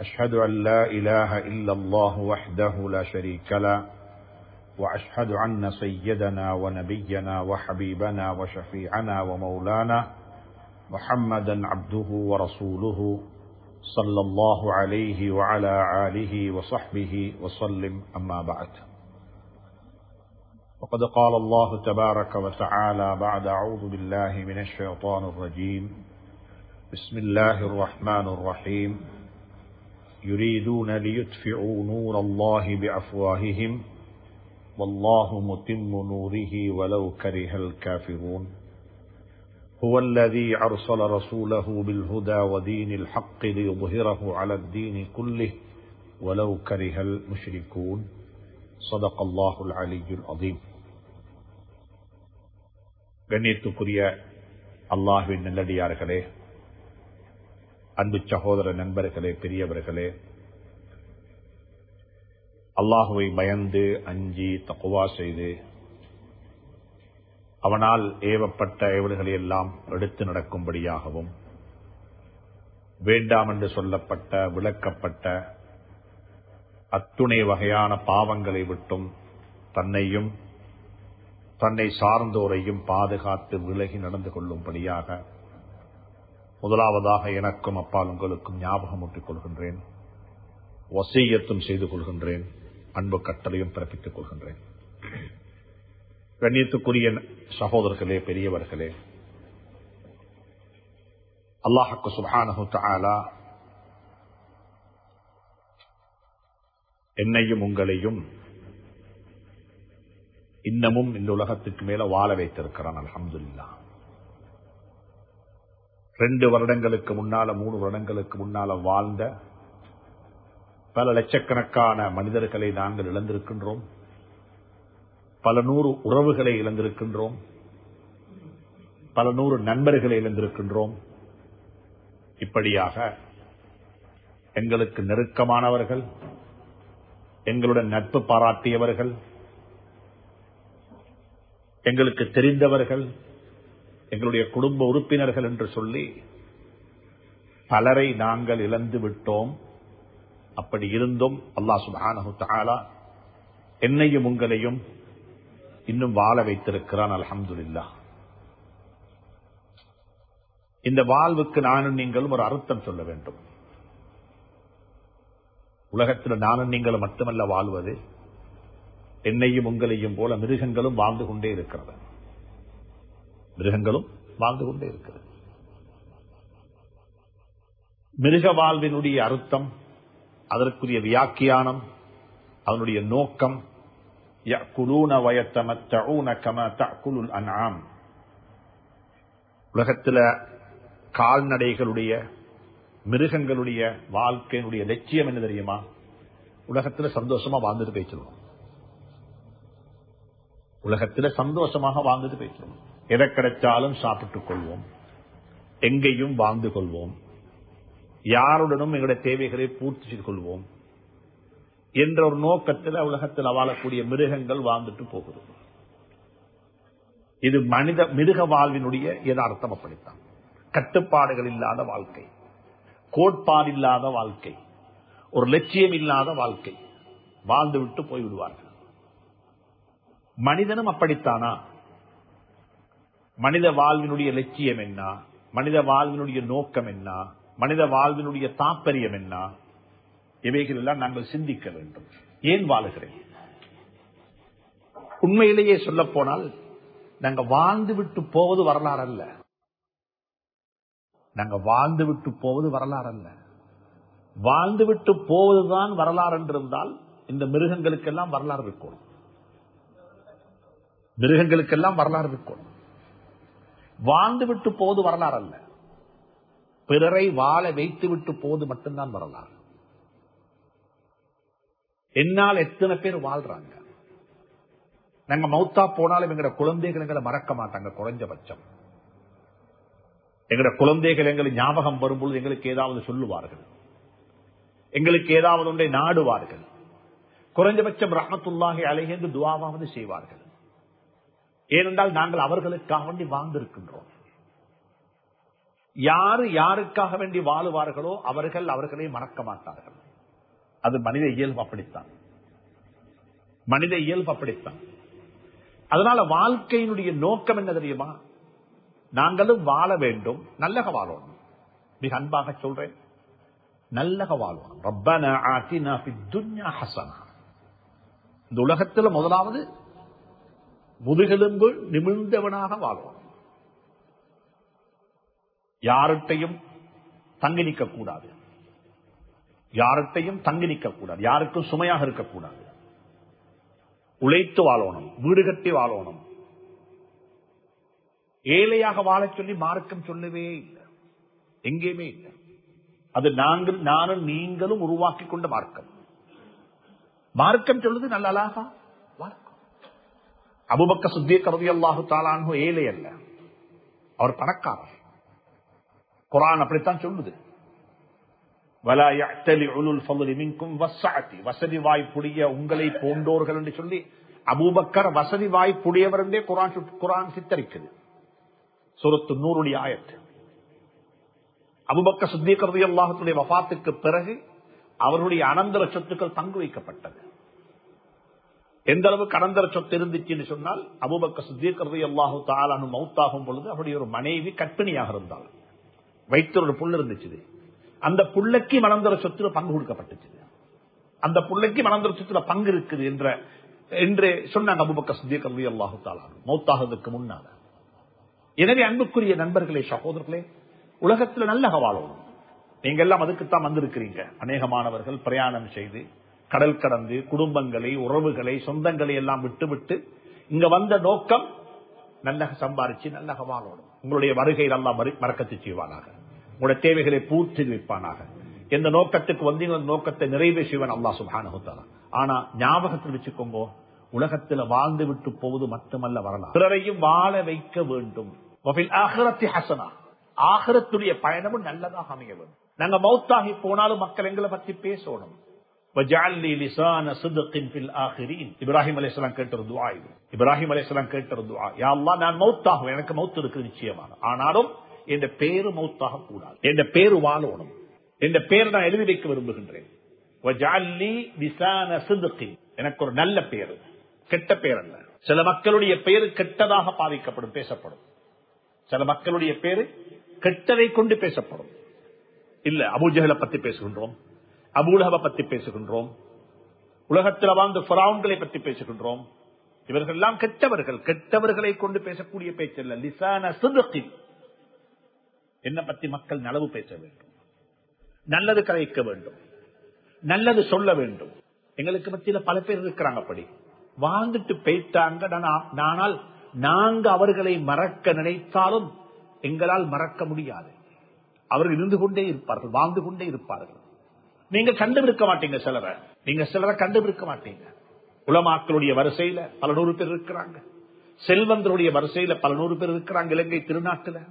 أشهد أن لا إله إلا الله وحده لا شريك له وأشهد أن سيدنا ونبينا وحبيبنا وشفيعنا ومولانا محمدا عبده ورسوله صلى الله عليه وعلى آله وصحبه وسلم أما بعد. وقد قال الله تبارك وتعالى بعد أعوذ بالله من الشيطان الرجيم. بسم الله الرحمن الرحيم. يريدون ليطفئوا نور الله بأفواههم والله متم نوره ولو كره الكافرون هو الذي أرسل رسوله بالهدى ودين الحق ليظهره على الدين كله ولو كره المشركون صدق الله العلي العظيم கண்ணியத்துக்குரிய அல்லாஹுவின் நல்லடியார்களே அன்பு சகோதர நண்பர்களே பெரியவர்களே. அல்லாஹுவை பயந்து அஞ்சி தக்குவா செய்து அவனால் ஏவப்பட்ட ஏவல்களை எல்லாம் எடுத்து நடக்கும்படியாகவும் வேண்டாம் என்று சொல்லப்பட்ட விளக்கப்பட்ட அத்துணை வகையான பாவங்களை விட்டும் தன்னையும் தன்னை சார்ந்தோரையும் பாதுகாத்து விலகி நடந்து கொள்ளும்படியாக முதலாவதாக எனக்கும் அப்பால் உங்களுக்கும் ஞாபகம் ஊட்டிக் கொள்கின்றேன். வசீயத்தும் செய்து கொள்கின்றேன். அன்பு கட்டளையும் பிறப்பித்துக் கொள்கின்றேன். கண்ணியத்துக்குரிய சகோதரர்களே பெரியவர்களே அல்லாஹக்கு சுபானு தாலா என்னையும் உங்களையும் இன்னமும் இந்த உலகத்துக்கு மேல வாழ வைத்திருக்கிறான். அலமதுல்லா ரெண்டு வருடங்களுக்கு முன்னால மூணு வருடங்களுக்கு முன்னால வாழ்ந்த பல லட்சக்கணக்கான மனிதர்களை நாங்கள் இழந்திருக்கின்றோம். பல நூறு உறவுகளை இழந்திருக்கின்றோம். பல நூறு நண்பர்களை இழந்திருக்கின்றோம். இப்படியாக எங்களுக்கு நெருக்கமானவர்கள் எங்களுடன் நட்பு பாராட்டியவர்கள் எங்களுக்கு தெரிந்தவர்கள் எங்களுடைய குடும்ப உறுப்பினர்கள் என்று சொல்லி பலரை நாங்கள் இழந்து விட்டோம். அப்படி இருந்தும் அல்லா சுபானு தாலா என்னையும் உங்களையும் இன்னும் வாழ வைத்திருக்கிறான் அலமதுல்லா இந்த வாழ்வுக்கு நானும் நீங்களும் ஒரு அர்த்தம் சொல்ல வேண்டும். உலகத்தில் நானும் நீங்களும் மட்டுமல்ல வாழ்வது என்னையும் உங்களையும் போல மிருகங்களும் வாழ்ந்து கொண்டே இருக்கிறது. மிருகங்களும் வாழ்ந்து கொண்டே இருக்கிறது. மிருக வாழ்வினுடைய அர்த்தம் அதற்குரிய வியாக்கியானம் அதனுடைய நோக்கம் உலகத்தில் கால்நடைகளுடைய மிருகங்களுடைய வாழ்க்கையினுடைய லட்சியம் என்ன தெரியுமா? உலகத்தில் சந்தோஷமா வாழ்ந்துட்டு பேசிடுவோம் உலகத்தில் சந்தோஷமாக வாழ்ந்துட்டு பேசணும் எதை கிடைச்சாலும் சாப்பிட்டுக் கொள்வோம். எங்கேயும் வாழ்ந்து கொள்வோம். யாருடனும் எங்களுடைய தேவைகளை பூர்த்தி செய்து கொள்வோம். என்ற ஒரு நோக்கத்தில் உலகத்தில் வாழக்கூடிய மிருகங்கள் வாழ்ந்துட்டு போகிறது இது மனித மிருக வாழ்வினுடைய யதார்த்தம் அப்படித்தான். கட்டுப்பாடுகள் இல்லாத வாழ்க்கை. கோட்பாடு இல்லாத வாழ்க்கை. ஒரு லட்சியம் இல்லாத வாழ்க்கை. வாழ்ந்து விட்டு போய்விடுவார்கள். மனிதனும் அப்படித்தானா? மனித வாழ்வினுடைய லட்சியம் என்ன? மனித வாழ்வினுடைய நோக்கம் என்ன? மனித வாழ்வினுடைய தாற்பயம் என்ன? இவைகள் எல்லாம் நாங்கள் சிந்திக்க வேண்டும். ஏன் வாழுகிறேன்? உண்மையிலேயே சொல்ல போனால் நாங்க வாழ்ந்து விட்டு போவது வரலாறு அல்ல நாங்க வாழ்ந்து விட்டு போவது வரலாறு அல்ல வாழ்ந்து விட்டு போவதுதான் வரலாறு என்றிருந்தால் இந்த மிருகங்களுக்கெல்லாம் வரலாறு இருக்கணும். மிருகங்களுக்கெல்லாம் வரலாறு இருக்கணும். வாழ்ந்து விட்டு போது வரலாறு அல்ல பிறரை வாழ வைத்து விட்டு போது மட்டும்தான் வரலாறு. என்னால் எத்தனை பேர் வாழ்றாங்க? நாங்க மௌத்தா போனாலும் எங்கட குழந்தைகள் எங்களை மறக்க மாட்டாங்க குறைஞ்சபட்சம் எங்கட குழந்தைகள் எங்களை ஞாபகம் வரும்பொழுது எங்களுக்கு ஏதாவது சொல்லுவார்கள். எங்களுக்கு ஏதாவது ஒன்றை நாடுவார்கள். குறைஞ்சபட்சம் ரஹமத்துல்லாஹி அலைஹென்று துவாவாவது செய்வார்கள். ஏனென்றால் நாங்கள் அவர்களுக்காக வேண்டி வாழ்ந்திருக்கின்றோம். யாரு யாருக்காக வேண்டி வாழுவார்களோ அவர்கள் அவர்களை மறக்க மாட்டார்கள். அது மனித இயல்பு அப்படித்தான். மனித இயல்பு அப்படித்தான். அதனால வாழ்க்கையினுடைய நோக்கம் என்ன தெரியுமா? நாங்களும் வாழ வேண்டும் நல்லக வாழணும். மிக அன்பாக சொல்றேன். நல்லக வாழ்வோம் ரப்பன ஆத்தினா துன்யா ஹசனா. இந்த உலகத்தில் முதலாவது முதுகெலும்பு நிமிர்ந்தவனாக வாழ்வான் யார்கிட்டையும் தங்கி நிற்கக்கூடாது யார்கிட்டையும் தங்கி நிற்கக்கூடாது யாருக்கும் சுமையாக இருக்கக்கூடாது உழைத்து வாழணும் வீடு கட்டி வாழணும். ஏழையாக வாழச் சொல்லி மார்க்கம் சொல்லவே இல்லை. எங்கேயுமே இல்லை. அது நாங்கள் நானும் நீங்களும் உருவாக்கி கொண்ட மார்க்கம். மார்க்கம் சொல்லுது நல்ல அழகா? அபுபக்க சுத்திய கருதி அல்லாஹு தாலானோ ஏழை அல்ல. அவர் பணக்காரர். குரான் அப்படித்தான் சொல்லுது. வசதி வாய்ப்புடைய உங்களை போன்றோர்கள் என்று சொல்லி அபூபக்கர் வசதி வாய்ப்புடையவர் என்றே குரான் குரான் சித்தரிக்குது. சுரத்து நூறுடைய ஆயத்து. அபுபக்க சுத்திகரதி அல்லாஹத்துடைய வபாத்துக்கு பிறகு அவருடைய அனந்தர சொத்துக்கள் பங்கு வைக்கப்பட்டது. எந்த அளவு கடந்தர சொத்து இருந்துச்சுன்னு சொன்னால் அபுபக்க சுத்திகரதி அல்லாஹு தாலானு மவுத்தாகும் பொழுது அப்படி ஒரு மனைவி கற்பிணியாக இருந்தாள். வைத்து ஒரு புல் இருந்துச்சு அந்த புள்ளைக்கு மனந்தர சொத்துல பங்கு கொடுக்கப்பட்டுச்சு. அந்த புள்ளைக்கு மனந்தர சொத்துல பங்கு இருக்குது என்ற என்று சொன்னாங்க அபுபக்க சுத்திகரதி அல்லாஹு தாலானு மௌத்தாகிறதுக்கு முன்னால. எனவே அன்புக்குரிய நண்பர்களே சகோதரர்களே உலகத்தில் நல்ல வாழணும் நீங்க எல்லாம் அதுக்குத்தான் வந்திருக்கிறீங்க. அநேகமானவர்கள் பிரயாணம் செய்து கடல் கடந்து குடும்பங்களை உறவுகளை சொந்தங்களை எல்லாம் விட்டு விட்டு இங்க வந்த நோக்கம் நல்லக சம்பாரிச்சு நல்லக வாழணும். உங்களுடைய வருகை நல்லா மறக்கத்து செய்வானாக. உங்களுடைய தேவைகளை பூர்த்தி வைப்பானாக எந்த நோக்கத்துக்கு வந்தீங்க நோக்கத்தை நிறைவே செய்வன் அல்லா சுபானுத்தாரா ஆனா ஞாபகத்தில் வச்சுக்கோங்க உலகத்தில் வாழ்ந்து விட்டு போவது மட்டுமல்ல வரலாம் பிறரையும் வாழ வைக்க வேண்டும். ஹசனா. ஆகரத்துடைய பயணமும் நல்லதாக அமைய வேண்டும். நாங்க மௌத்தாகி போனாலும் மக்கள் எங்களை பத்தி பேசணும். இப்ராஹிம் அலிஸ்லாம் கேட்ட துவா இது இப்ராஹிம் அலிஸ்லாம் கேட்ட துவா யாழ்லா நான் மௌத்தாகும் எனக்கு மௌத்து இருக்கு நிச்சயமான ஆனாலும் என் பேரு மௌத்தாக கூடாது என் பேரு வாழணும் என் பேர் நான் எழுதி வைக்க விரும்புகின்றேன் எனக்கு ஒரு நல்ல பேரு கெட்ட பேர் அல்ல சில மக்களுடைய பெயரு கெட்டதாக பாதிக்கப்படும் பேசப்படும் சில மக்களுடைய பேரு கெட்டதை கொண்டு பேசப்படும் இல்ல அபுஜகலை பத்தி பேசுகின்றோம் அபூலகவை பத்தி பேசுகின்றோம். உலகத்தில் வாழ்ந்த புறாவுன்களை பற்றி பேசுகின்றோம். இவர்கள் எல்லாம் கெட்டவர்கள். கெட்டவர்களை கொண்டு பேசக்கூடிய பேச்சல்ல. லிசான சிதத்தில் என்ன பத்தி மக்கள் நலவு பேச வேண்டும். நல்லது கலைக்க வேண்டும். நல்லது சொல்ல வேண்டும். எங்களுக்கு மத்தியில பல பேர் இருக்கிறாங்க அப்படி. வாழ்ந்துட்டு போயிட்டாங்க. ஆனால் நாங்க அவர்களை மறக்க நினைத்தாலும் எங்களால் மறக்க முடியாது. அவர்கள் இருந்து கொண்டே இருப்பார்கள் வாழ்ந்து கொண்டே இருப்பார்கள். நீங்க கண்டுபிடிக்க மாட்டீங்க சிலரை. நீங்க சிலரை கண்டுபிடிக்க மாட்டீங்க. உலமாக்களுடைய வரிசையில பல நூறு பேர் இருக்கிறாங்க. செல்வந்தருடைய வரிசையில பல நூறு பேர் இருக்கிறாங்க இலங்கை திருநாட்டுல.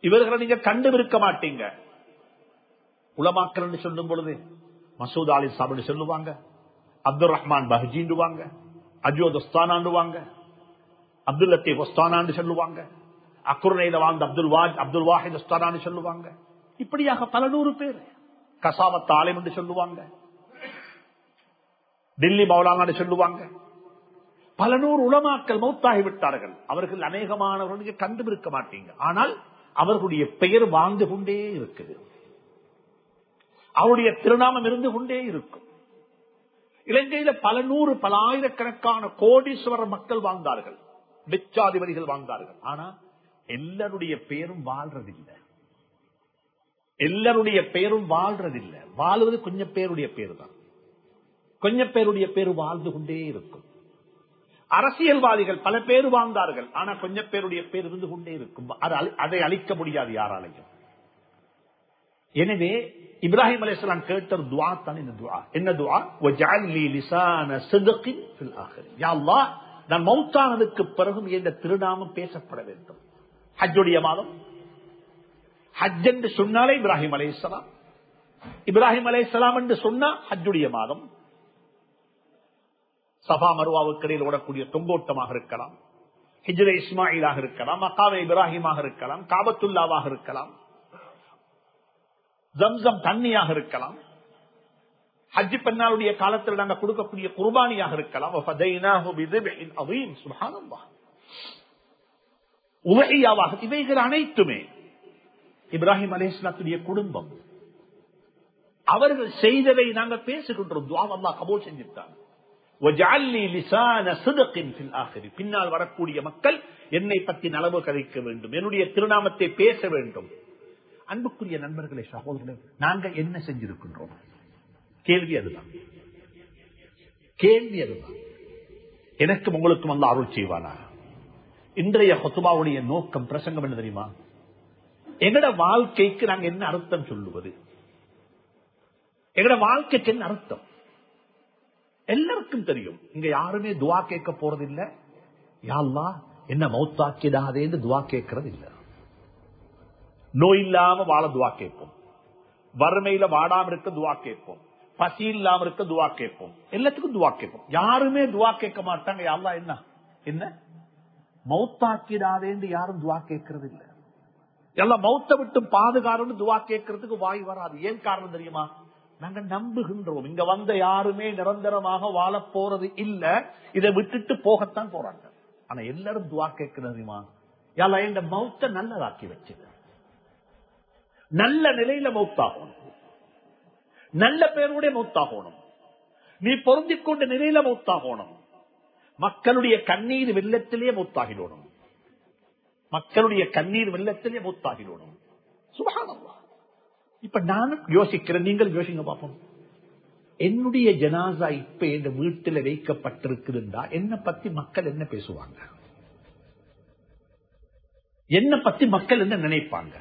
இவர்களை நீங்க கண்டுபிடிக்க மாட்டீங்க. உலமாக்கள் சொல்லும் பொழுது மசூத் அலி சாபின்னு சொல்லுவாங்க அப்துல் ரஹ்மான் பஹஜிண்டுவாங்க அஜோத் ஒஸ்தானாண்டுவாங்க அப்துல் லத்தீப் ஒஸ்தானான்னு சொல்லுவாங்க அக்குர்னையில வாழ்ந்த அப்துல் வாஜ் அப்துல் வாஹித் ஒஸ்தானான்னு சொல்லுவாங்க. இப்படியாக பல நூறு பேர். கசாமத்து ஆலயம் என்று சொல்லுவாங்க. டில்லி மௌலானா சொல்லுவாங்க. பல நூறு உளமாக்கல் மௌத்தாகி விட்டார்கள். அவர்கள் அநேகமானவர்களுக்கு கண்டுபிடிக்க மாட்டீங்க. ஆனால் அவர்களுடைய பெயர் வாழ்ந்து கொண்டே இருக்குது. அவருடைய திருநாமம் இருந்து கொண்டே இருக்கும். இலங்கையில பல நூறு பல ஆயிரக்கணக்கான கோடீஸ்வரர் மக்கள் வாழ்ந்தார்கள். மிச்சாதிபதிகள் வாழ்ந்தார்கள். ஆனா எல்லாருடைய பெயரும் வாழ்றதில்லை. எல்லாருடைய பேரும் வாழ்றதில்லை. வாழ்வது கொஞ்சம் பேருடைய பேரு தான் கொஞ்சம் பேருடைய பேரு வாழ்ந்து கொண்டே இருக்கும். அரசியல்வாதிகள் பல பேர் வாழ்ந்தார்கள். ஆனா கொஞ்சம் பேருடைய பேர் இருந்து கொண்டே இருக்கும். அதை அழிக்க முடியாது யாராலையும். எனவே இப்ராஹிம் அலிஸ்லாம் கேட்டர் துவா தான் இந்த துஆ என்ன துவா? நான் மௌத்தானதுக்கு பிறகும் இந்த திருநாமம் பேசப்பட வேண்டும். ஹஜ்ஜுடைய மாதம் ஹஜ் என்று சொன்னாலே இப்ராஹிம் அலைஹிஸ்ஸலாம். இப்ராஹிம் அலைஹிஸ்ஸலாம் என்று சொன்னா ஹஜ்ஜுடைய மாதம். சபா மருவாவுக்கு இடையில் ஓடக்கூடிய தொங்கோட்டமாக இருக்கலாம். ஹிஜ்ரே இஸ்மாயிலாக இருக்கலாம் மக்காவே இப்ராஹிமாக இருக்கலாம் காபத்துல்லாவாக இருக்கலாம். ஜம்சம் தண்ணியாக இருக்கலாம். ஹஜ்ஜி பெண்ணாளுடைய காலத்தில் நாங்கள் கொடுக்கக்கூடிய குர்பானியாக இருக்கலாம். இவைகள் அனைத்துமே இப்ராஹிம் அலேஸ்லாத்துடைய குடும்பம். அவர்கள் செய்ததை நாங்கள் பேசுகின்றோம். துவா அல்லா கபோல் செஞ்சிருக்காங்க. பின்னால் வரக்கூடிய மக்கள் என்னை பற்றி நலவு கதைக்க வேண்டும். என்னுடைய திருநாமத்தை பேச வேண்டும். அன்புக்குரிய நண்பர்களே சகோதரர்களே நாங்கள் என்ன செஞ்சிருக்கின்றோம்? கேள்வி அதுதான். கேள்வி அதுதான். எனக்கும் உங்களுக்கும் அல்ல அருள் செய்வானா இன்றைய ஹொத்துபாவுடைய நோக்கம் பிரசங்கம் என்ன தெரியுமா? எங்கட வாழ்க்கைக்கு நாங்க என்ன அர்த்தம் சொல்லுவது? எங்கட வாழ்க்கைக்கு என்ன அர்த்தம்? எல்லாருக்கும் தெரியும். இங்க யாருமே துவா கேட்க போறது இல்ல யாழ்லா என்ன மௌத்தாக்கிடாதேன்னு துவா கேட்கறது இல்ல நோய் இல்லாம வாழ துவா கேட்போம். வறுமையில வாடாம இருக்க துவா கேட்போம். பசி இல்லாம இருக்க துவா கேட்போம். எல்லாத்துக்கும் துவா கேட்போம். யாருமே துவா கேட்க மாட்டாங்க. யாழ்லா என்ன? என்ன? மௌத்தாக்கிடாதேன்னு யாரும் துவா கேட்கறது இல்ல எல்லாம் மௌத்த விட்டு பாதுகாரம் துவா கேட்கறதுக்கு வாய் வராது. ஏன் காரணம் தெரியுமா? நாங்க நம்புகின்றோம். இங்க வந்த யாருமே நிரந்தரமாக வாழ போறது இல்ல. இதை விட்டுட்டு போகத்தான் போறாங்க. ஆனா எல்லாரும் துவா கேட்கிறதுமா எல்லாம் இந்த மௌத்த நல்லதாக்கி வச்சுது நல்ல நிலையில மௌத்தாகணும். நல்ல பேருடைய மௌத்தாகணும். நீ பொருந்திக் கொண்ட நிலையில மௌத்தாகணும். மக்களுடைய கண்ணீர் வெள்ளத்திலே மௌத்தாகிடணும். மக்களுடைய கண்ணீர் வெள்ளத்திலே மௌத்தாகிடணும் சுபகானம்மா இப்ப நானும் யோசிக்கிறேன் நீங்கள் யோசிங்க பார்ப்போம் என்னுடைய ஜனாசா இப்ப என் வீட்டில் வைக்கப்பட்டிருக்குதுண்டா? என்ன பத்தி மக்கள் என்ன பேசுவாங்க? என்ன பத்தி மக்கள் என்ன நினைப்பாங்க?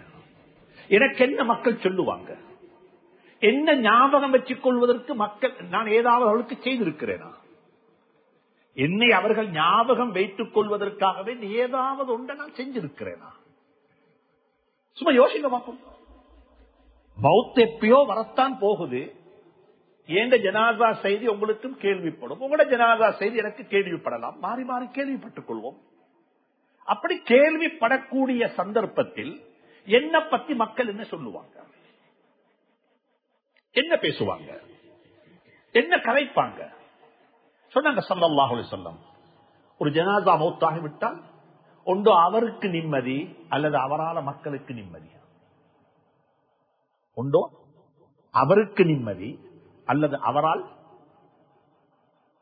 எனக்கு என்ன மக்கள் சொல்லுவாங்க? என்ன ஞாபகம் வச்சுக் கொள்வதற்கு மக்கள் நான் ஏதாவது அவர்களுக்கு செய்திருக்கிறேனா? என்னை அவர்கள் ஞாபகம் வைத்துக் கொள்வதற்காகவே ஏதாவது ஒன்றை நான் செஞ்சிருக்கிறேனா? சும்மா யோசிங்க பார்ப்போம் பௌத்த எப்பயோ வரத்தான் போகுது. ஏண்ட ஜனாதா செய்தி உங்களுக்கும் கேள்விப்படும். உங்களோட ஜனாதா செய்தி எனக்கு கேள்விப்படலாம். மாறி மாறி கேள்விப்பட்டுக் கொள்வோம். அப்படி கேள்விப்படக்கூடிய சந்தர்ப்பத்தில் என்ன பத்தி மக்கள் என்ன சொல்லுவாங்க? என்ன பேசுவாங்க? என்ன கலைப்பாங்க? சொன்னாங்க சல்லாஹு சொல்லம் ஒரு ஜனாதா மௌத்தாகிவிட்டால் ஒன்று அவருக்கு நிம்மதி அல்லது அவரால மக்களுக்கு நிம்மதி. ஒன்றோ அவருக்கு நிம்மதி அல்லது அவரால்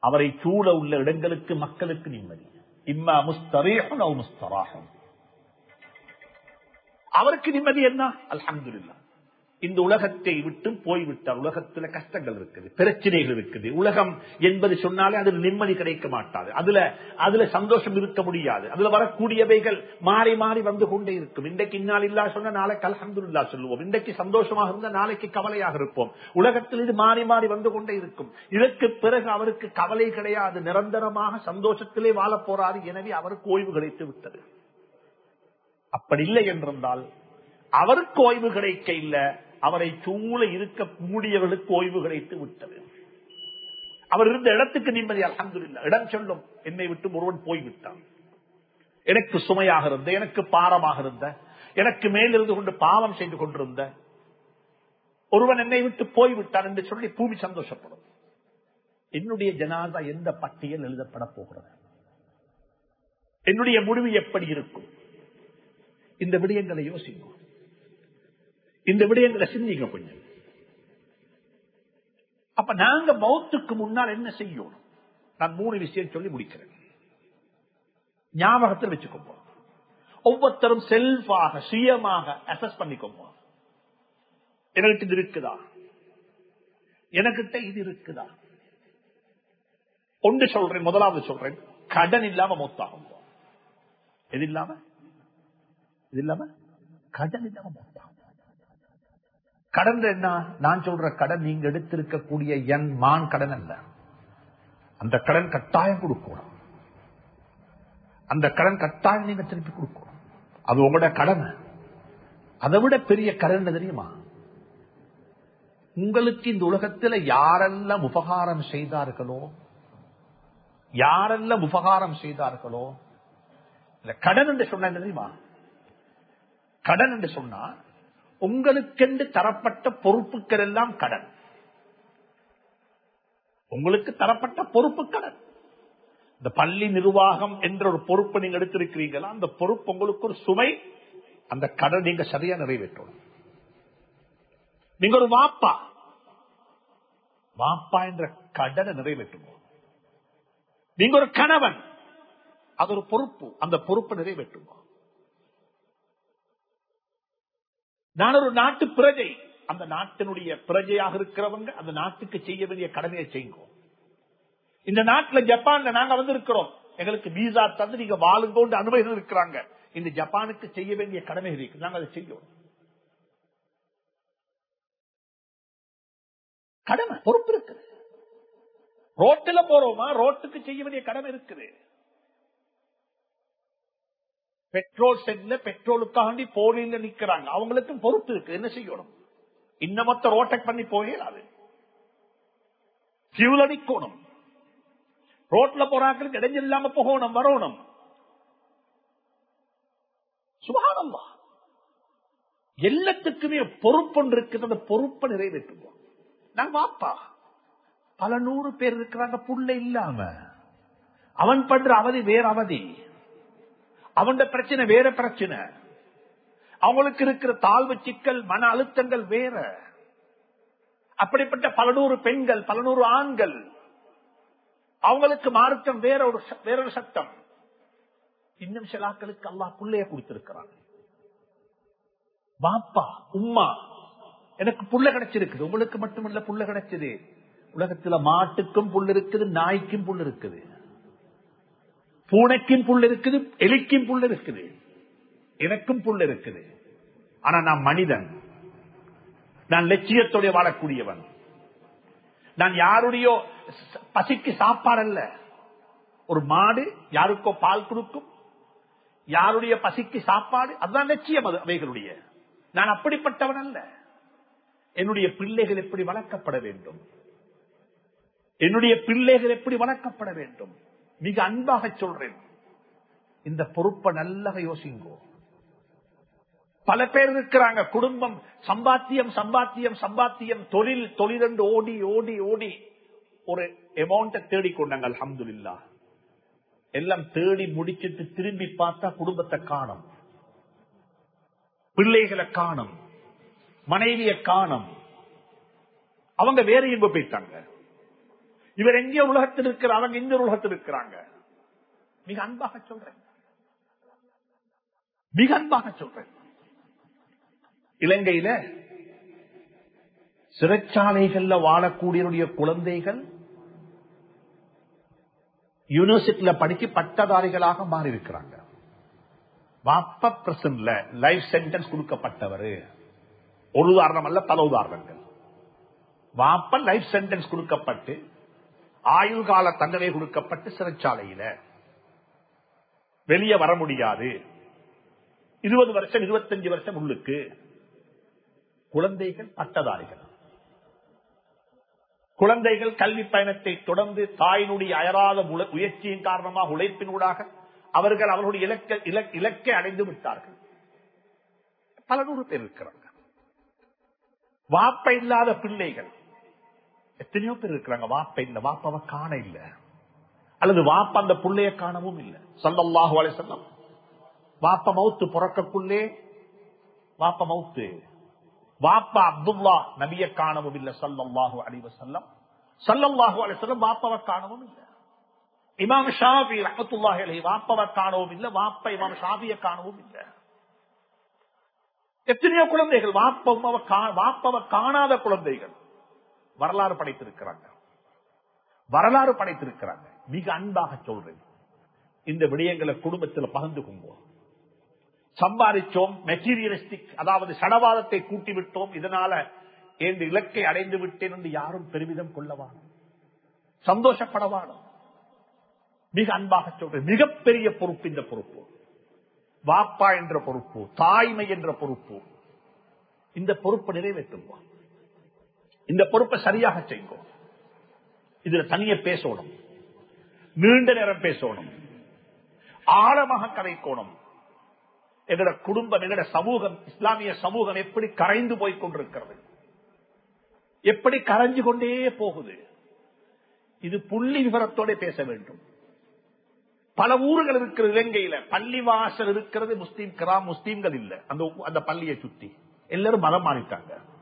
அவரை சூழ உள்ள இடங்களுக்கு மக்களுக்கு நிம்மதி. இம்மா முஸ்தரேகம் அவருக்கு நிம்மதி என்ன? அலமதுல்லா இந்த உலகத்தை விட்டு போய்விட்டார். உலகத்துல கஷ்டங்கள் இருக்குது பிரச்சனைகள் இருக்குது. உலகம் என்பது சொன்னாலே அதில் நிம்மதி கிடைக்க மாட்டாது. அதுல அதுல சந்தோஷம் இருக்க முடியாது. அதுல வரக்கூடியவைகள் மாறி மாறி வந்து கொண்டே இருக்கும். இன்றைக்கு இன்னால் இல்லா சொன்னா நாளைக்கு அலமதுல்லா சொல்லுவோம். இன்றைக்கு சந்தோஷமாக இருந்தா நாளைக்கு கவலையாக இருப்போம். உலகத்தில் இது மாறி மாறி வந்து கொண்டே இருக்கும். இதற்கு பிறகு அவருக்கு கவலை கிடையாது. நிரந்தரமாக சந்தோஷத்திலே வாழ போறாரு. எனவே அவருக்கு ஓய்வு கிடைத்து விட்டது. அப்படி இல்லை என்றிருந்தால் அவருக்கு ஓய்வு கிடைக்க இல்ல. அவரை சூழ இருக்க கூடியவர்களுக்கு ஓய்வு கிடைத்து விட்டது. அவர் இருந்த இடத்துக்கு நிம்மதி அலமதுல்ல இடம் சொல்லும் என்னை விட்டு ஒருவன் போய்விட்டான். எனக்கு சுமையாக இருந்த எனக்கு பாரமாக இருந்த எனக்கு மேலிருந்து கொண்டு பாவம் செய்து கொண்டிருந்த ஒருவன் என்னை விட்டு போய்விட்டான் என்று சொல்லி பூமி சந்தோஷப்படும். என்னுடைய ஜனாதா எந்த பட்டியல் எழுதப்பட போகிறது? என்னுடைய முடிவு எப்படி இருக்கும்? இந்த விடயங்களை யோசிக்கும் இந்த விடயங்களை சிந்திங்க கொஞ்சம். அப்ப நாங்க மௌத்துக்கு முன்னால் என்ன செய்யணும்? நான் மூணு விஷயம் சொல்லி முடிக்கிறேன். ஞாபகத்தில் வச்சுக்கோங்க. ஒவ்வொருத்தரும் செல்ஃபாக சுயமாக அசஸ் பண்ணிக்கோங்க. என்கிட்ட இது இருக்குதா? எனக்கிட்ட இது இருக்குதா? ஒன்று சொல்றேன் முதலாவது சொல்றேன். கடன் இல்லாம மொத்தாகும் எது இல்லாம? இது இல்லாம? கடன் இல்லாம மொத்தாகும் கடன் என்ன? நான் சொல்ற கடன் நீங்க எடுத்திருக்கக்கூடிய என் மான் கடன் அல்ல. அந்த கடன் கட்டாயம் கொடுக்கணும். அந்த கடன் கட்டாயம் நீங்க திருப்பி கொடுக்கணும். அது உங்களோட கடமை அதை விட பெரிய கடன் தெரியுமா? உங்களுக்கு இந்த உலகத்தில் யாரெல்லாம் உபகாரம் செய்தார்களோ யாரெல்லாம் உபகாரம் செய்தார்களோ இல்ல கடன் என்று சொன்ன தெரியுமா? கடன் என்று சொன்னா உங்களுக்கென்று தரப்பட்ட பொறுப்புகள் எல்லாம் கடன். உங்களுக்கு தரப்பட்ட பொறுப்பு கடன். இந்த பள்ளி நிர்வாகம் என்ற ஒரு பொறுப்பு நீங்க எடுத்திருக்கிறீங்களா அந்த பொறுப்பு உங்களுக்கு ஒரு சுமை. அந்த கடன் நீங்க சரியா நிறைவேற்றணும். நீங்க ஒரு வாப்பா. வாப்பா என்ற கடனை நிறைவேற்றுவோம். நீங்க ஒரு கணவன். அது ஒரு பொறுப்பு. அந்த பொறுப்பை நிறைவேற்றுவோம். நான் ஒரு நாட்டு பிரஜை. அந்த நாட்டினுடைய பிரஜையாக இருக்கிறவங்க அந்த நாட்டுக்கு செய்ய வேண்டிய கடமையை செய்யும் இந்த நாட்டுல ஜப்பான்ல நாங்க வந்து இருக்கிறோம் எங்களுக்கு வீசா தந்து நீங்க வாழுங்கோண்டு அனுமதி இருக்கிறாங்க. இந்த ஜப்பானுக்கு செய்ய வேண்டிய கடமை இருக்கு நாங்க அதை செய்யணும் கடமை பொறுப்பு இருக்குது. ரோட்டில் போறோமா? ரோட்டுக்கு செய்ய வேண்டிய கடமை இருக்குது. பெட்ரோல் செட்ல பெட்ரோலுக்காண்டி போரில் நிக்கிறாங்க. அவங்களுக்கும் பொறுப்பு இருக்கு. என்ன செய்யணும்? இன்னமத்த ரோட்டக் பண்ணி போயிடாது பியூல் அடிக்கணும். ரோட்ல போறாக்களுக்கு இடைஞ்சல் இல்லாம போகணும் வரணும். சுபானம்மா எல்லாத்துக்குமே பொறுப்பு இருக்குது. அந்த பொறுப்பை நிறைவேற்றுவோம். நாங்க வாப்பா. பல நூறு பேர் இருக்கிறாங்க. புள்ள இல்லாம. அவன் பண்ற அவதி வேற அவதி. அவன் பிரச்சனை வேற பிரச்சனை. அவங்களுக்கு இருக்கிற தாழ்வு சிக்கல் மன அழுத்தங்கள் வேற. அப்படிப்பட்ட பல நூறு பெண்கள் பல நூறு ஆண்கள் அவங்களுக்கு மார்க்கம் வேற ஒரு வேற ஒரு சட்டம். இன்னும் சிலாக்களுக்கு அல்லா புள்ளைய கொடுத்திருக்கிறான். பாப்பா உம்மா எனக்கு புள்ள கிடைச்சிருக்குது. உங்களுக்கு மட்டுமல்ல புள்ள கிடைச்சது. உலகத்துல மாட்டுக்கும் புல் இருக்குது நாய்க்கும் புல் இருக்குது. பூனைக்கும் புல் இருக்குது எலிக்கும் புல் இருக்குது. எனக்கும் புல் இருக்குது. ஆனா நான் மனிதன். நான் லட்சியத்தோட வாழக்கூடியவன். நான் யாருடைய பசிக்கு சாப்பாடு அல்ல ஒரு மாடு யாருக்கோ பால் கொடுக்கும். யாருடைய பசிக்கு சாப்பாடு அதுதான் லட்சியம் அது அவைகளுடைய. நான் அப்படிப்பட்டவன் அல்ல. என்னுடைய பிள்ளைகள் எப்படி வளர்க்கப்பட வேண்டும்? என்னுடைய பிள்ளைகள் எப்படி வளர்க்கப்பட வேண்டும்? மிக அன்பாக சொல்றேன். இந்த பொறுப்பை நல்லா யோசிங்கோ. பல பேர் இருக்கிறாங்க. குடும்பம் சம்பாத்தியம் சம்பாத்தியம் சம்பாத்தியம் தொழில் தொழில் ஓடி ஓடி ஓடி. ஒரு அமௌண்ட தேடிக்கொண்டாங்க அலமதுல்லா எல்லாம் தேடி முடிச்சிட்டு திரும்பி பார்த்தா குடும்பத்தை காணும். பிள்ளைகளை காணும். மனைவிய காணும். அவங்க வேற எங்க போயிட்டாங்க. இவர் எங்கே உலகத்தில் இருக்கிற அவங்க இந்த உலகத்தில் இருக்கிறாங்க? மிக அன்பாக சொல்றேன். மிக அன்பாக சொல்றேன். இலங்கையில சிறைச்சாலைகள்ல வாழக்கூடிய குழந்தைகள் யூனிவர்சிட்டியில படிச்சு பட்டதாரிகளாக மாறி இருக்கிறாங்க வாப்ப பிரசன்ட்ல லைஃப் சென்டென்ஸ் கொடுக்கப்பட்டவர். ஒரு உதாரணம் அல்ல பல உதாரணங்கள். வாப்ப லைஃப் சென்டென்ஸ் கொடுக்கப்பட்டு ஆயுள் கால தண்டனை கொடுக்கப்பட்டு சிறைச்சாலையில. வெளியே வர முடியாது. இருபது வருஷம் இருபத்தஞ்சு வருஷம் உள்ளுக்கு. குழந்தைகள் பட்டதாரிகள் குழந்தைகள் கல்வி பயணத்தை தொடர்ந்து தாயினுடைய அயராத முயற்சியின் காரணமாக உழைப்பினூடாக அவர்கள் அவர்களுடைய இலக்க இலக்கை அடைந்து விட்டார்கள். பல நூறு பேர் இருக்கிறாங்க வாப்ப இல்லாத பிள்ளைகள். எத்தனையோ பேர் இருக்கிறாங்க. வாப்ப இந்த வாப்பாவை காண இல்ல. அல்லது வாப்ப அந்த பிள்ளைய காணவும் இல்லை. சொல்லல்லாஹு அலை சொல்லம் வாப்ப மவுத்து பிறக்கக்குள்ளே வாப்ப மவுத்து. வாப்பா அப்துல்லா நபிய காணவும் இல்லை. சல்லல்லாஹு அலிவ செல்லம் சல்லல்லாஹு அலி சொல்லம் வாப்பாவை காணவும் இல்லை. இமாம் ஷாபி ரஹத்துல்லாஹி அலி வாப்பாவை காணவும் இல்லை. வாப்பா இமாம் ஷாபிய காணவும் இல்லை. எத்தனையோ குழந்தைகள் வாப்பவ காணாத குழந்தைகள். வரலாறு படைத்திருக்கிறாங்க. வரலாறு படைத்திருக்கிறாங்க. மிக அன்பாக சொல்றேன். இந்த விடயங்களை குடும்பத்தில் பகிர்ந்து கொள்வோம். சம்பாதிச்சோம் மெட்டீரியலிஸ்டிக் அதாவது சடவாதத்தை கூட்டி விட்டோம் இதனால என்ற இலக்கை அடைந்து விட்டேன் என்று யாரும் பெருமிதம் கொள்ளவானோ? சந்தோஷப்படவானோ? மிக அன்பாக சொல்றேன். மிகப்பெரிய பொறுப்பு இந்த பொறுப்பு. வாப்பா என்ற பொறுப்பு தாய்மை என்ற பொறுப்பு. இந்த பொறுப்பை நிறைவேற்றுவான் இந்த பொறுப்பை சரியாக செய்யும் இதுல தனிய பேசணும். நீண்ட நேரம் பேசணும். ஆழமாக கதைக்கோணும். எங்கட குடும்பம் எங்கட சமூகம் இஸ்லாமிய சமூகம் எப்படி கரைந்து போய் கொண்டிருக்கிறது? எப்படி கரைஞ்சு கொண்டே போகுது? இது புள்ளி விவரத்தோட பேச வேண்டும். பல ஊர்கள் இருக்கிற இலங்கையில. பள்ளிவாசல் இருக்கிறது முஸ்லீம் கிராம் முஸ்லீம்கள் இல்ல. அந்த அந்த பள்ளியை சுத்தி. எல்லாரும் மதம் மாறிட்டாங்க.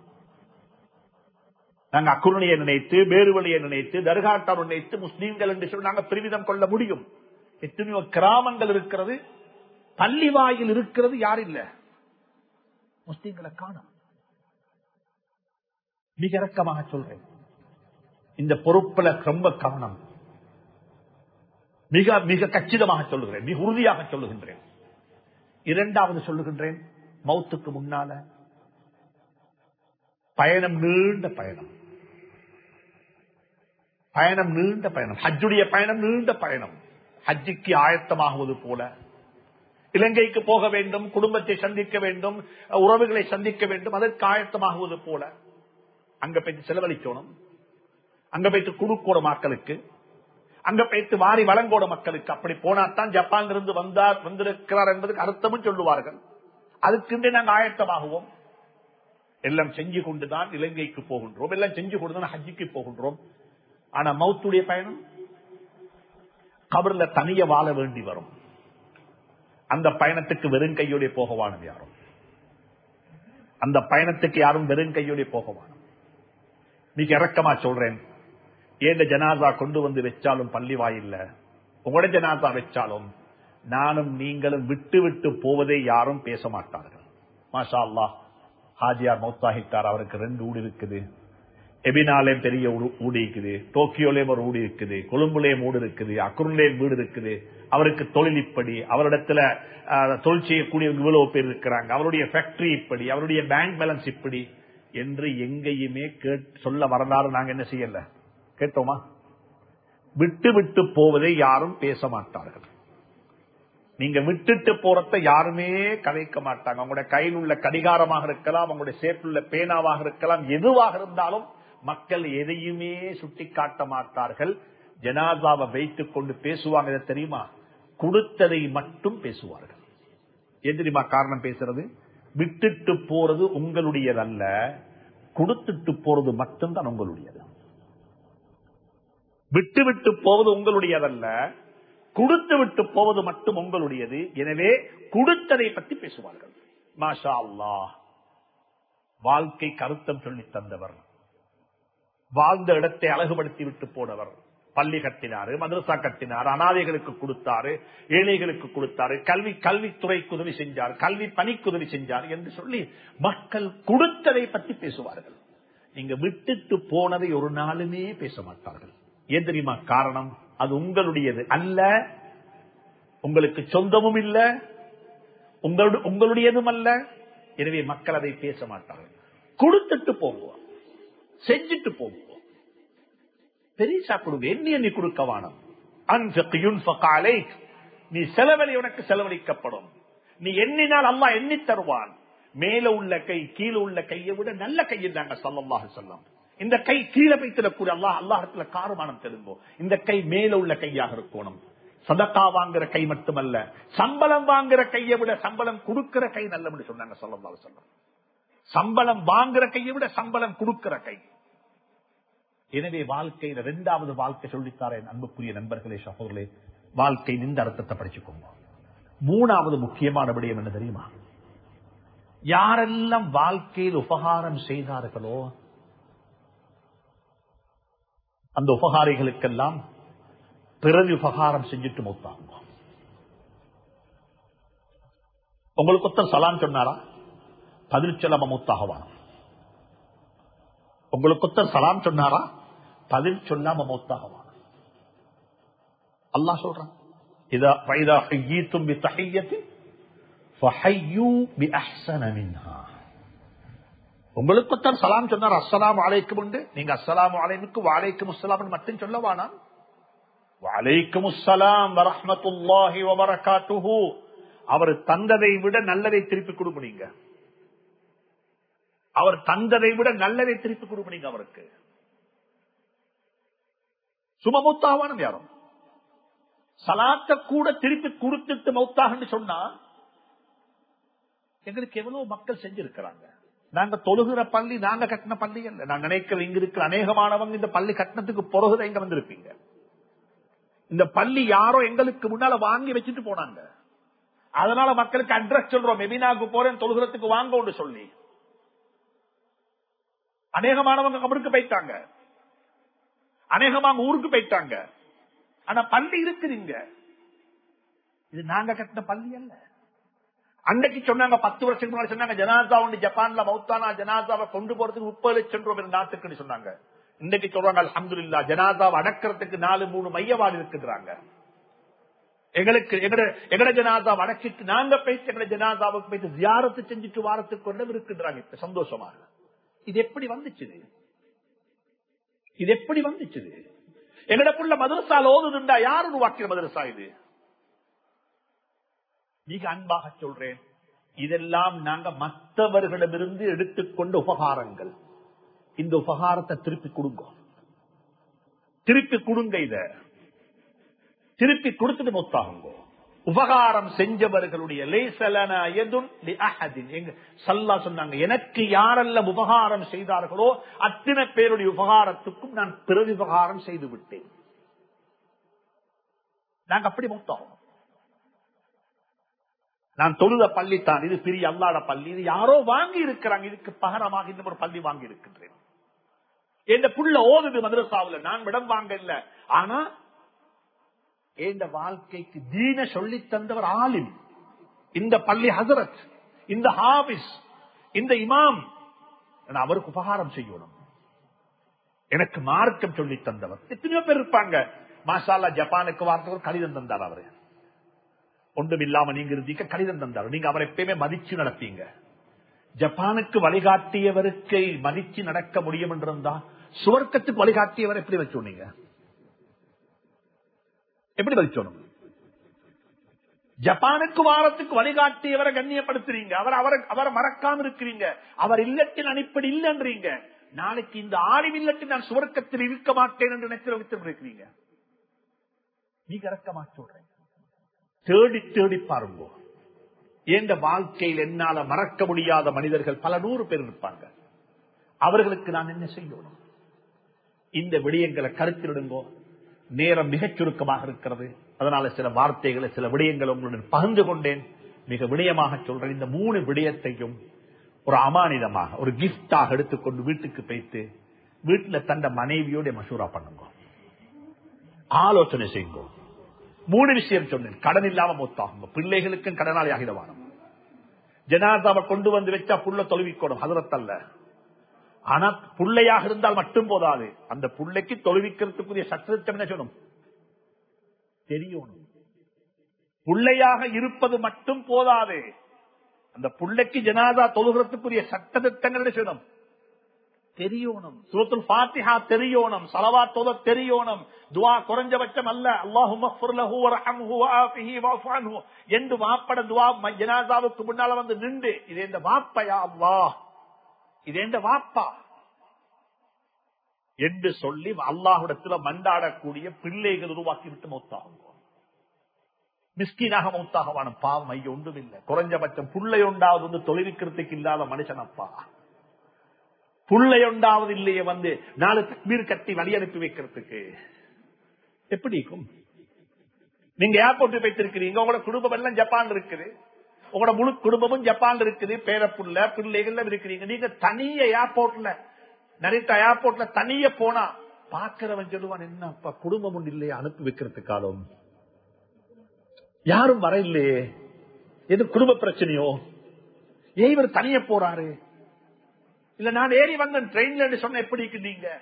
நாங்க அக்குருணையை நினைத்து வேறுவழியை நினைத்து தர்காட்டார் நினைத்து முஸ்லீம்கள் என்று சொல்லி நாங்க பெருமிதம் கொள்ள முடியும். எத்தனையோ கிராமங்கள் இருக்கிறது பள்ளி வாயில் இருக்கிறது யார் இல்ல? முஸ்லீம்களை காணும். மிக இறக்கமாக சொல்றேன். இந்த பொறுப்புல ரொம்ப கவனம். மிக மிக கச்சிதமாக சொல்லுகிறேன். மிக உறுதியாக சொல்லுகின்றேன். இரண்டாவது சொல்லுகின்றேன் மௌத்துக்கு முன்னால பயணம் நீண்ட பயணம். பயணம் நீண்ட பயணம். ஹஜ்ஜுடைய பயணம் நீண்ட பயணம். ஹஜ்ஜிக்கு ஆயத்தமாகுவது போல. இலங்கைக்கு போக வேண்டும் குடும்பத்தை சந்திக்க வேண்டும் உறவுகளை சந்திக்க வேண்டும் அதற்கு ஆயத்தமாகுவது போல. அங்க போயிட்டு செலவழிக்கணும். அங்க போயிட்டு குடுக்கோட மக்களுக்கு அங்க போயிட்டு வாரி வளங்கோட மக்களுக்கு. அப்படி போனாத்தான் ஜப்பான் இருந்து வந்தார் வந்திருக்கிறார் என்பதுக்கு அர்த்தமும் சொல்லுவார்கள். அதுக்குன்றே நாங்கள் ஆயத்தமாகுவோம். எல்லாம் செஞ்சு கொண்டுதான் இலங்கைக்கு போகின்றோம். எல்லாம் செஞ்சு கொண்டுதான் ஹஜ்ஜிக்கு போகின்றோம். ஆனா மௌத்துடைய பயணம்? கபர்ல தனிய வாழ வேண்டி வரும். அந்த பயணத்துக்கு வெறும் கையோடைய போகவானது யாரும்? அந்த பயணத்துக்கு யாரும் வெறும் கையோடைய போகவானும் மிக இறக்கமா சொல்றேன். ஏண்ட ஜனாதா கொண்டு வந்து வச்சாலும் பள்ளி வாயில்ல? உங்களோட ஜனாதா வச்சாலும் நானும் நீங்களும் விட்டு விட்டு போவதை யாரும் பேச மாட்டார்கள். மாஷா அல்லா ஹாஜியார் மௌத்தாஹித்தார் அவருக்கு ரெண்டு ஊடு இருக்குது. எபினாலேயும் பெரிய ஊடி இருக்குது. டோக்கியோலேயும் ஒரு ஊடி இருக்குது. கொழும்புலேயும் ஊடு இருக்குது. அக்குருலேயும் வீடு இருக்குது. அவருக்கு தொழில் இப்படி. அவரிடத்துல தொழில் செய்யக்கூடிய இவ்வளவு பேர் இருக்கிறாங்க. அவருடைய ஃபேக்டரி இப்படி. அவருடைய பேங்க் பேலன்ஸ் இப்படி. என்று எங்கேயுமே சொல்ல வரலாறு நாங்க என்ன செய்யல? கேட்டோமா? விட்டு விட்டு போவதை யாரும் பேச மாட்டார்கள். நீங்க விட்டுட்டு போறத யாருமே கதைக்க மாட்டாங்க. அவங்களுடைய கையில் உள்ள கடிகாரமாக இருக்கலாம் அவங்களுடைய உள்ள பேனாவாக இருக்கலாம் எதுவாக இருந்தாலும் மக்கள் எதையுமே சுட்டி காட்ட மாட்டார்கள். ஜனாதாவை வைத்துக் கொண்டு பேசுவாங்க தெரியுமா? கொடுத்ததை மட்டும் பேசுவார்கள். எது தெரியுமா காரணம் பேசுறது? விட்டுட்டு போறது உங்களுடையதல்ல கொடுத்துட்டு போறது மட்டும்தான் உங்களுடையது. விட்டு விட்டு போவது உங்களுடையதல்ல கொடுத்து விட்டு போவது மட்டும் உங்களுடையது. எனவே கொடுத்ததை பற்றி பேசுவார்கள். மாஷா அல்லா வாழ்க்கை கருத்தம் சொல்லி தந்தவர். வாழ்ந்த இடத்தை அழகுபடுத்தி விட்டு போனவர். பள்ளி கட்டினாரு மதரசா கட்டினார் அனாதைகளுக்கு கொடுத்தாரு ஏழைகளுக்கு கொடுத்தாரு கல்வி கல்வித்துறைக்கு உதவி செஞ்சார் கல்வி பணிக்கு உதவி செஞ்சார் என்று சொல்லி மக்கள் கொடுத்ததை பற்றி பேசுவார்கள். நீங்க விட்டுட்டு போனதை ஒரு நாளுமே பேச மாட்டார்கள். ஏன் தெரியுமா காரணம்? அது உங்களுடையது அல்ல. உங்களுக்கு சொந்தமும் இல்ல. உங்களுடையதும் அல்ல. எனவே மக்கள் அதை பேச மாட்டார்கள். கொடுத்துட்டு போவோம் செஞ்சுட்டு போவோம் பெரிசா கொடுங்க எண்ணி எண்ணி கொடுக்க வானம். நீ செலவழி உனக்கு செலவழிக்கப்படும். நீ எண்ணினால் அம்மா எண்ணி தருவான். மேல உள்ள கை கீழே உள்ள கையை விட நல்ல கையில் தாங்க சொல்லமாக சொல்லம் இந்த கை கீழே வைத்திடக்கூடிய அல்லா அல்லாஹத்துல காரமானம் தெரிந்தோம் இந்த கை மேல உள்ள கையாக இருக்கணும். சதக்கா வாங்குற கை மட்டுமல்ல சம்பளம் வாங்குற கையை விட சம்பளம் கொடுக்கிற கை நல்ல சொன்னாங்க சொல்லலாம் சொல்லம் சம்பளம் வாங்குற கையை விட சம்பளம் கொடுக்கிற கை. எனவே வாழ்க்கையில இரண்டாவது வாழ்க்கை சொல்லித்தாரேன் அன்புக்குரிய நண்பர்களே சகோதரே வாழ்க்கை நின்ற அர்த்தத்தை படிச்சுக்கோங்க. மூணாவது முக்கியமான விடயம் என்ன தெரியுமா? யாரெல்லாம் வாழ்க்கையில் உபகாரம் செய்தார்களோ அந்த உபகாரிகளுக்கெல்லாம் பிறகு உபகாரம் செஞ்சுட்டு மொத்தாங்க. உங்களுக்கு ஒருத்தர் சலாம் சொன்னாரா? பதில் சொல்லாம மூத்தாகவான் உங்களுக்கு ஒருத்தர் சலாம் சொன்னாரா? பதில் சொல்லாம மௌத்தாகவான் அல்லாஹ் சொல்றான் உங்களுக்குத்தான் சலாம் சொன்னார் அஸ்லாம் அலைக்கும் உண்டு நீங்க அஸ்லாம் அலைமுக்கு வாழைக்கும் அஸ்லாம் மட்டும் சொல்லவானா வாழைக்கும் அஸ்லாம் வரமத்துல்லாஹி வபரகாத்துஹூ. அவர் தந்ததை விட நல்லதை திருப்பி கொடுப்பீங்க. அவர் தந்ததை விட நல்லதை திருப்பி கொடுப்பீங்க அவருக்கு. சுமமுத்தாவானும் யாரும் சலாத்த கூட திருப்பி கொடுத்துட்டு மௌத்தாகன்னு சொன்னா எங்களுக்கு எவ்வளவு மக்கள் செஞ்சிருக்கிறாங்க. நாங்க தொழுகிற பள்ளி நாங்க கட்டின பள்ளி அல்ல. நான் நினைக்கிற இங்க இருக்கிற அநேகமானவங்க இந்த பள்ளி கட்டினத்துக்கு பிறகுதான் இங்க வந்திருப்பீங்க. இந்த பள்ளி யாரோ எங்களுக்கு முன்னால வாங்கி வச்சுட்டு போனாங்க. அதனால மக்களுக்கு அட்ரஸ் சொல்றோம். மெபினாக்கு போறேன் தொழுகிறதுக்கு வாங்க சொல்லி. அநேகமானவங்க கபருக்கு போயிட்டாங்க. அநேகமா ஊருக்கு போயிட்டாங்க. ஆனா பள்ளி இருக்குதுங்க இது நாங்க கட்டின பள்ளி அல்ல. அன்னைக்கு சொன்னாங்க பத்து வருஷத்துக்கு முன்னாடி சொன்னாங்க ஜனாதா ஒன்று ஜப்பான்ல மௌத்தானா ஜனாதாவை கொண்டு போறதுக்கு முப்பது லட்சம் ரூபாய் நாட்டுக்குன்னு சொன்னாங்க. இன்னைக்கு சொல்றாங்க அலமதுல்லா ஜனாதாவை அடக்கிறதுக்கு நாலு மூணு மையவாடு இருக்குறாங்க எங்களுக்கு எங்கட ஜனாதா அடக்கிட்டு நாங்க போயிட்டு எங்கட ஜனாதாவுக்கு போயிட்டு ஜியாரத்து செஞ்சுட்டு வாரத்துக்கு கொண்டு இருக்கின்றாங்க. சந்தோஷமாக இது எப்படி வந்துச்சு இது எப்படி வந்துச்சு? எங்கட புள்ள மதரசால ஓதுதுண்டா? யார் உருவாக்கிற மதரசா இது? மிக அன்பாக சொல்றேன். இதெல்லாம் நாங்க மற்றவர்களிடமிருந்து எடுத்துக்கொண்ட உபகாரங்கள். இந்த உபகாரத்தை திருப்பி கொடுங்க. திருப்பி கொடுங்க இத. திருப்பி கொடுத்துட்டு மொத்தாகுங்க உபகாரம் செஞ்சவர்களுடைய சல்லா சொன்னாங்க எனக்கு யாரெல்லாம் உபகாரம் செய்தார்களோ அத்தனை பேருடைய உபகாரத்துக்கும் நான் பிறகு செய்து விட்டேன் நாங்க அப்படி மொத்தம். நான் தொழுத பள்ளித்தான் இது பெரிய அல்லாட பள்ளி. இது யாரோ வாங்கி இருக்கிறாங்க இதுக்கு பகரமாக இன்னும் ஒரு பள்ளி வாங்கி இருக்கின்றேன். என் புள்ள ஓதுது மதுரசாவில் நான் விடம் வாங்க இல்ல ஆனா இந்த வாழ்க்கைக்கு தீன சொல்லி தந்தவர் ஆலிம். இந்த பள்ளி ஹசரத் இந்த ஹாபிஸ் இந்த இமாம் அவருக்கு உபகாரம் செய்யணும். எனக்கு மார்க்கம் சொல்லி தந்தவர். எத்தனையோ பேர் இருப்பாங்க. மாசாலா ஜப்பானுக்கு வார்த்தவர் கடிதம் தந்தார் அவரு. ஒன்றும் இல்லாம நீங்க இருந்தீங்க கடிதம் தந்தார். நீங்க அவரை எப்பயுமே மதிச்சு நடப்பீங்க ஜப்பானுக்கு வழிகாட்டியவருக்கு மதிச்சு நடக்க முடியும் என்றிருந்தா சுவர்க்கத்துக்கு வழிகாட்டியவர் எப்படி வச்சோன்னீங்க எப்படி மதிச்சோணும் ஜப்பானுக்கு வாரத்துக்கு வழிகாட்டி அவரை கண்ணியப்படுத்துறீங்க. அவர் அவரை அவரை மறக்காம இருக்கிறீங்க. அவர் இல்லத்தின் அடிப்படை இல்லைன்றீங்க. நாளைக்கு இந்த ஆளும் இல்லத்தில் நான் சுவர்க்கத்தில் இருக்க மாட்டேன் என்று நினைச்சு இருக்கிறீங்க நீங்க இறக்கமா சொல்றேன். தேடி தேடி பாருங்க. எந்த வாழ்க்கையில் என்னால மறக்க முடியாத மனிதர்கள் பல நூறு பேர் இருப்பாங்க. அவர்களுக்கு நான் என்ன செய்யணும்? இந்த விடயங்களை கருத்திடுங்கோ நேரம் மிகச் சுருக்கமாக இருக்கிறது. அதனால சில வார்த்தைகளை சில விடயங்களை உங்களுடன் பகிர்ந்து கொண்டேன். மிக விடயமாக சொல்றேன். இந்த மூணு விடயத்தையும் ஒரு அமானிதமாக ஒரு கிஃப்டாக எடுத்துக்கொண்டு வீட்டுக்கு போய்த்து வீட்டுல தந்த மனைவியோட மசூரா பண்ணுங்க. ஆலோசனை செய்யுங்க. மூணு விஷயம் சொன்னேன். கடன் இல்லாம மொத்தாகுங்க. பிள்ளைகளுக்கும் கடனாளி ஆகிடவானம் ஜனாதாவை கொண்டு வந்து வச்சா புள்ள தொழுவிக்கணும் ஹதரத்தல்ல ஆனா புள்ளையாக இருந்தால் மட்டும் போதாது. அந்த புள்ளைக்கு தொழுவிக்கிறதுக்குரிய சத்திரத்தம் என்ன சொல்லணும் தெரியணும் புள்ளையாக இருப்பது மட்டும் போதாது. அந்த புள்ளைக்கு ஜனாதா தொழுகிறதுக்குரிய சட்டத்திட்டங்கள் என்ன சொல்லணும் தெரியணும் சுரத்துல் பாத்திஹா தெரியணும் சலவா தொத தெரியணும் துவா குறைஞ்சபட்சம் அல்ல. அல்லாஹு என்று வாப்பட துவா ஜனாதாவுக்கு முன்னால வந்து நின்று. இது இந்த வாப்பையா அல்லாஹ். இது எந்த வாப்பா என்று சொல்லி அல்லாஹுடத்துல மண்டாடக்கூடிய பிள்ளைகள் உருவாக்கி விட்டு மௌத்தாகும். மிஸ்கீனாக மௌத்தாகவான பாவம் ஐயோ ஒன்றும் இல்லை குறைஞ்சபட்சம் புள்ளை உண்டாவது வந்து தொழிலுக்கிறதுக்கு இல்லாத மனுஷனப்பா அப்பா. புள்ளையொண்டாவது இல்லையே வந்து நாலு தக்மீர் கட்டி வழி அனுப்பி வைக்கிறதுக்கு. எப்படி இருக்கும்? நீங்க ஏர்போர்ட் வைத்திருக்கிறீங்க உங்களோட குடும்பம் எல்லாம் ஜப்பான் இருக்குது. உங்களோட முழு குடும்பமும் ஜப்பான் இருக்குது. பேரப்புள்ள பிள்ளைகள் இருக்கிறீங்க. நீங்க தனிய ஏர்போர்ட்ல நரிட்ட ஏர்போர்ட்ல தனிய போனா பாக்குறவன் சொல்லுவான் என்னப்பா குடும்பம் ஒன்று இல்லையா அனுப்பி வைக்கிறதுக்காலும். யாரும் வர இல்லையே எது குடும்ப பிரச்சனையோ? ஏன் இவர் தனிய போறாரு? இல்ல நான் ஏறி வந்தேன் ட்ரெயின்ல சொன்ன எப்படி நீங்க?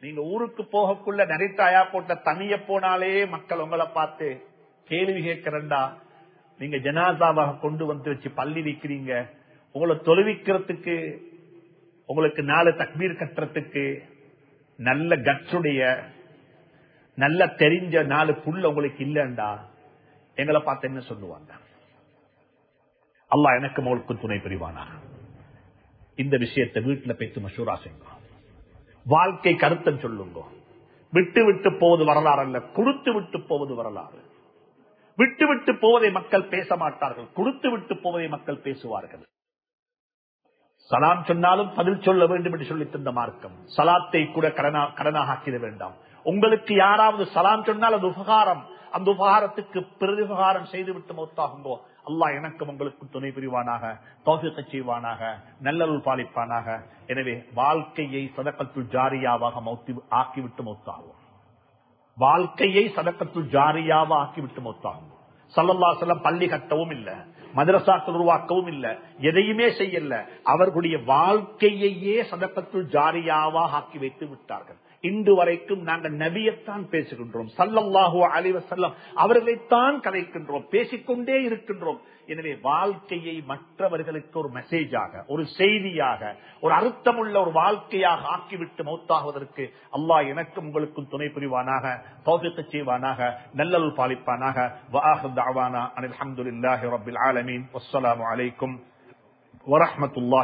நீங்க ஊருக்கு போகக்குள்ள நரிட்ட ஏர்போர்ட்ல தனிய போனாலே மக்கள் உங்களை பார்த்து கேள்வி கேட்கிறண்டா? நீங்க ஜனாதாவாக கொண்டு வந்து வச்சு பள்ளி வைக்கிறீங்க. உங்களை தொழுவிக்கிறதுக்கு உங்களுக்கு நாலு தக்மீர் கட்டுறதுக்கு நல்ல கட்சுடைய நல்ல தெரிஞ்ச நாலு புல் உங்களுக்கு இல்லைண்டா. எங்களை பார்த்து என்ன சொல்லுவாங்க? அல்லா எனக்கு உங்களுக்கு துணை புரிவானா? இந்த விஷயத்தை வீட்டுல பேச்சு மசூரா செய்யுங்க. வாழ்க்கை கருத்தம் சொல்லுங்க. விட்டு விட்டு போவது வரலாறு அல்ல குடுத்து விட்டு போவது வரலாறு. விட்டு விட்டு போவதை மக்கள் பேச மாட்டார்கள் கொடுத்து விட்டு போவதை மக்கள் பேசுவார்கள். சலாம் சொன்னாலும் பதில் சொல்ல வேண்டும் என்று சொல்லி தந்த மார்க்கம். சலாத்தை கூட கடனா கடனாக ஆக்கிட வேண்டாம். உங்களுக்கு யாராவது சலாம் சொன்னால் அது உபகாரம். அந்த உபகாரத்துக்கு பிரதிபகாரம் செய்துவிட்டு மொத்தாகுங்கோ. அல்லாஹ் எனக்கும் உங்களுக்கு துணை புரிவானாக தோசிக்க செய்வானாக நல்லருள் பாலிப்பானாக. எனவே வாழ்க்கையை சதக்கத்து ஜாரியாவாக மௌத்தி ஆக்கிவிட்டு மொத்தாகும் வாழ்க்கையை சதக்கத்து ஜாரியாவா ஆக்கிவிட்டு மொத்தாகும் சல்லல்லா செல்லம் பள்ளி கட்டவும் இல்ல மதரசாக்கள் உருவாக்கவும் இல்ல எதையுமே செய்யல. அவர்களுடைய வாழ்க்கையையே சதக்கத்து ஜாரியாவா ஆக்கி வைத்து விட்டார்கள். இன்று வரைக்கும் நாங்கள் நபியைத்தான் பேசுகின்றோம் சல்லல்லாஹு அலைவ செல்லம் அவர்களைத்தான் கதைக்கின்றோம் பேசிக்கொண்டே இருக்கின்றோம். எனவே வாழ்க்கையை மற்றவர்களுக்கு ஒரு மெசேஜாக ஒரு செய்தியாக ஒரு அர்த்தமுள்ள ஒரு வாழ்க்கையாக ஆக்கிவிட்டு மௌத்தாகுவதற்கு அல்லாஹ் எனக்கும் உங்களுக்கும் துணை புரிவானாக தௌபிக்க செய்வானாக நல்லல் பாலிப்பானாக. அனில் அஹமதுல்லாஹி ரபில் ஆலமீன். வஸ்ஸலாமு அலைக்கும் வரஹமத்துல்லாஹி